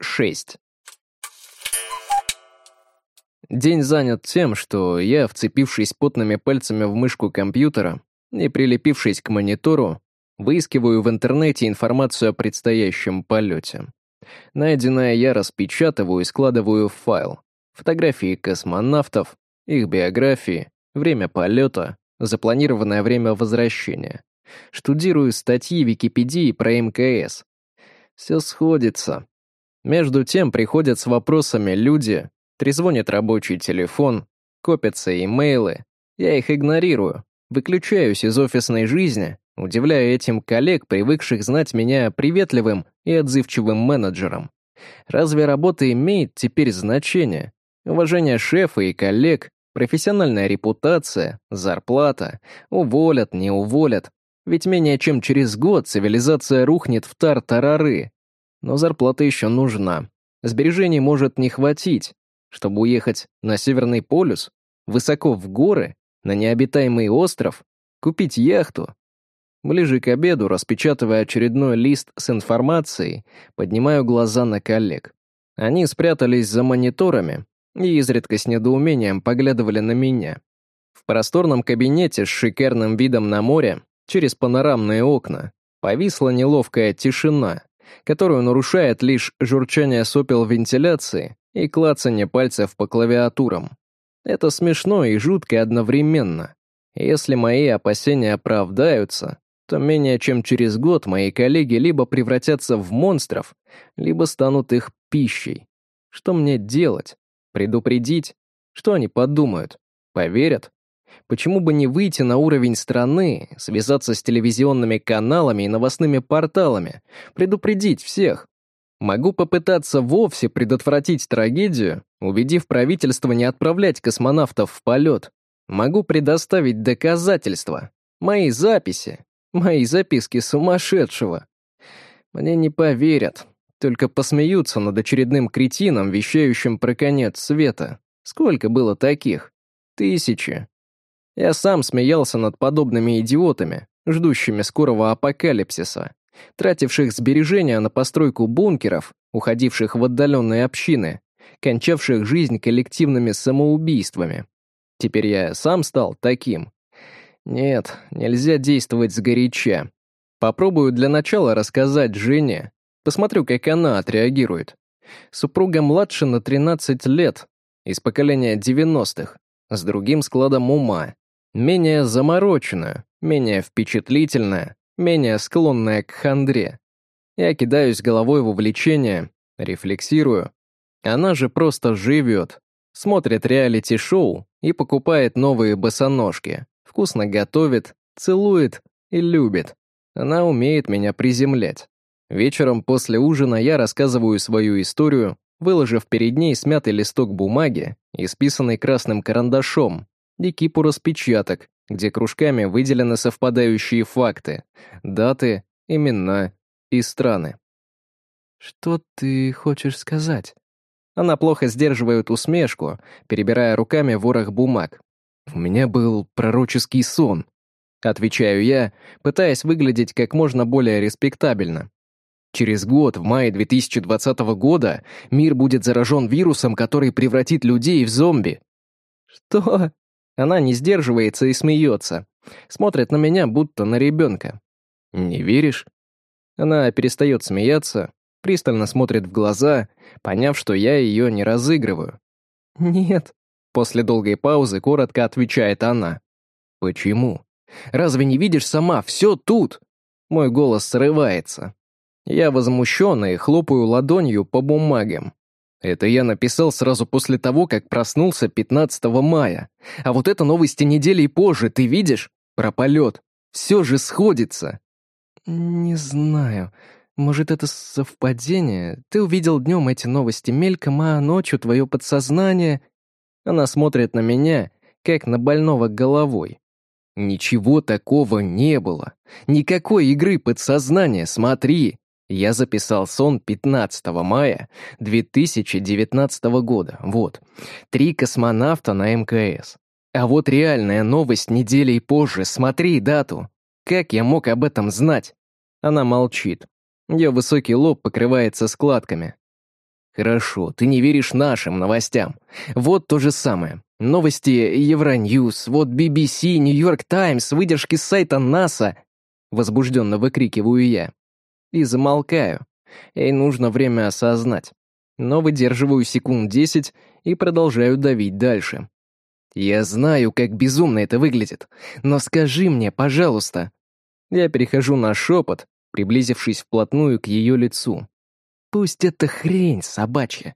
6. День занят тем, что я, вцепившись потными пальцами в мышку компьютера и прилепившись к монитору, выискиваю в интернете информацию о предстоящем полете. Найденное я распечатываю и складываю в файл. Фотографии космонавтов, их биографии, время полета, запланированное время возвращения. Штудирую статьи Википедии про МКС. Все сходится. Между тем приходят с вопросами люди, трезвонит рабочий телефон, копятся имейлы. Я их игнорирую, выключаюсь из офисной жизни, удивляя этим коллег, привыкших знать меня приветливым и отзывчивым менеджером. Разве работа имеет теперь значение? Уважение шефа и коллег, профессиональная репутация, зарплата, уволят, не уволят. Ведь менее чем через год цивилизация рухнет в тар-тарары, но зарплата еще нужна. Сбережений может не хватить, чтобы уехать на Северный полюс, высоко в горы, на необитаемый остров, купить яхту. Ближе к обеду, распечатывая очередной лист с информацией, поднимаю глаза на коллег. Они спрятались за мониторами и изредка с недоумением поглядывали на меня. В просторном кабинете с шикарным видом на море, через панорамные окна, повисла неловкая тишина которую нарушает лишь журчание сопел вентиляции и клацанье пальцев по клавиатурам. Это смешно и жутко одновременно. Если мои опасения оправдаются, то менее чем через год мои коллеги либо превратятся в монстров, либо станут их пищей. Что мне делать? Предупредить? Что они подумают? Поверят? Почему бы не выйти на уровень страны, связаться с телевизионными каналами и новостными порталами, предупредить всех? Могу попытаться вовсе предотвратить трагедию, убедив правительство не отправлять космонавтов в полет. Могу предоставить доказательства, мои записи, мои записки сумасшедшего. Мне не поверят, только посмеются над очередным кретином, вещающим про конец света. Сколько было таких? Тысячи, я сам смеялся над подобными идиотами, ждущими скорого апокалипсиса, тративших сбережения на постройку бункеров, уходивших в отдаленные общины, кончавших жизнь коллективными самоубийствами. Теперь я сам стал таким. Нет, нельзя действовать сгоряча. Попробую для начала рассказать Жене. Посмотрю, как она отреагирует. Супруга младше на 13 лет, из поколения 90-х, с другим складом ума, менее замороченную, менее впечатлительная, менее склонная к хандре. Я кидаюсь головой в увлечение, рефлексирую. Она же просто живет, смотрит реалити-шоу и покупает новые босоножки, вкусно готовит, целует и любит. Она умеет меня приземлять. Вечером после ужина я рассказываю свою историю, выложив перед ней смятый листок бумаги, исписанный красным карандашом, и кипу распечаток, где кружками выделены совпадающие факты, даты, имена и страны. «Что ты хочешь сказать?» Она плохо сдерживает усмешку, перебирая руками ворох бумаг. «У меня был пророческий сон», — отвечаю я, пытаясь выглядеть как можно более респектабельно. Через год, в мае 2020 года, мир будет заражен вирусом, который превратит людей в зомби. «Что?» Она не сдерживается и смеется. Смотрит на меня, будто на ребенка. «Не веришь?» Она перестает смеяться, пристально смотрит в глаза, поняв, что я ее не разыгрываю. «Нет», — после долгой паузы коротко отвечает она. «Почему? Разве не видишь сама, все тут?» Мой голос срывается. Я возмущен и хлопаю ладонью по бумагам. Это я написал сразу после того, как проснулся 15 мая. А вот это новости недели и позже, ты видишь? Про полет. Все же сходится. Не знаю. Может, это совпадение? Ты увидел днем эти новости мельком, а ночью твое подсознание... Она смотрит на меня, как на больного головой. Ничего такого не было. Никакой игры подсознания, смотри. Я записал сон 15 мая 2019 года. Вот. Три космонавта на МКС. А вот реальная новость недели позже. Смотри дату. Как я мог об этом знать? Она молчит. Ее высокий лоб покрывается складками. Хорошо, ты не веришь нашим новостям. Вот то же самое. Новости Евроньюз, вот BBC, Нью-Йорк Таймс, выдержки сайта НАСА. Возбужденно выкрикиваю я. И замолкаю. Ей нужно время осознать. Но выдерживаю секунд десять и продолжаю давить дальше. Я знаю, как безумно это выглядит, но скажи мне, пожалуйста. Я перехожу на шепот, приблизившись вплотную к ее лицу. Пусть это хрень собачья,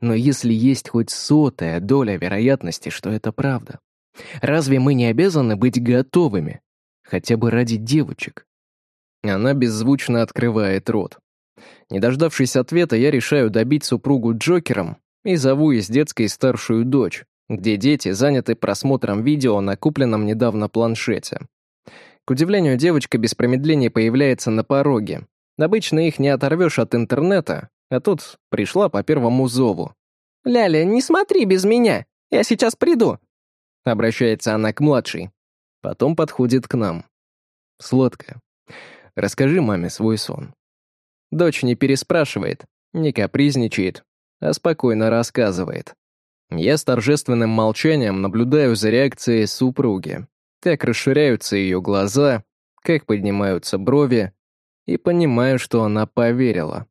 но если есть хоть сотая доля вероятности, что это правда, разве мы не обязаны быть готовыми? Хотя бы ради девочек. Она беззвучно открывает рот. Не дождавшись ответа, я решаю добить супругу Джокером и зову из детской старшую дочь, где дети заняты просмотром видео на купленном недавно планшете. К удивлению, девочка без промедления появляется на пороге. Обычно их не оторвешь от интернета, а тут пришла по первому зову. «Ляля, не смотри без меня, я сейчас приду», — обращается она к младшей. Потом подходит к нам. «Сладкая, расскажи маме свой сон». Дочь не переспрашивает, не капризничает, а спокойно рассказывает. Я с торжественным молчанием наблюдаю за реакцией супруги, как расширяются ее глаза, как поднимаются брови, и понимаю, что она поверила.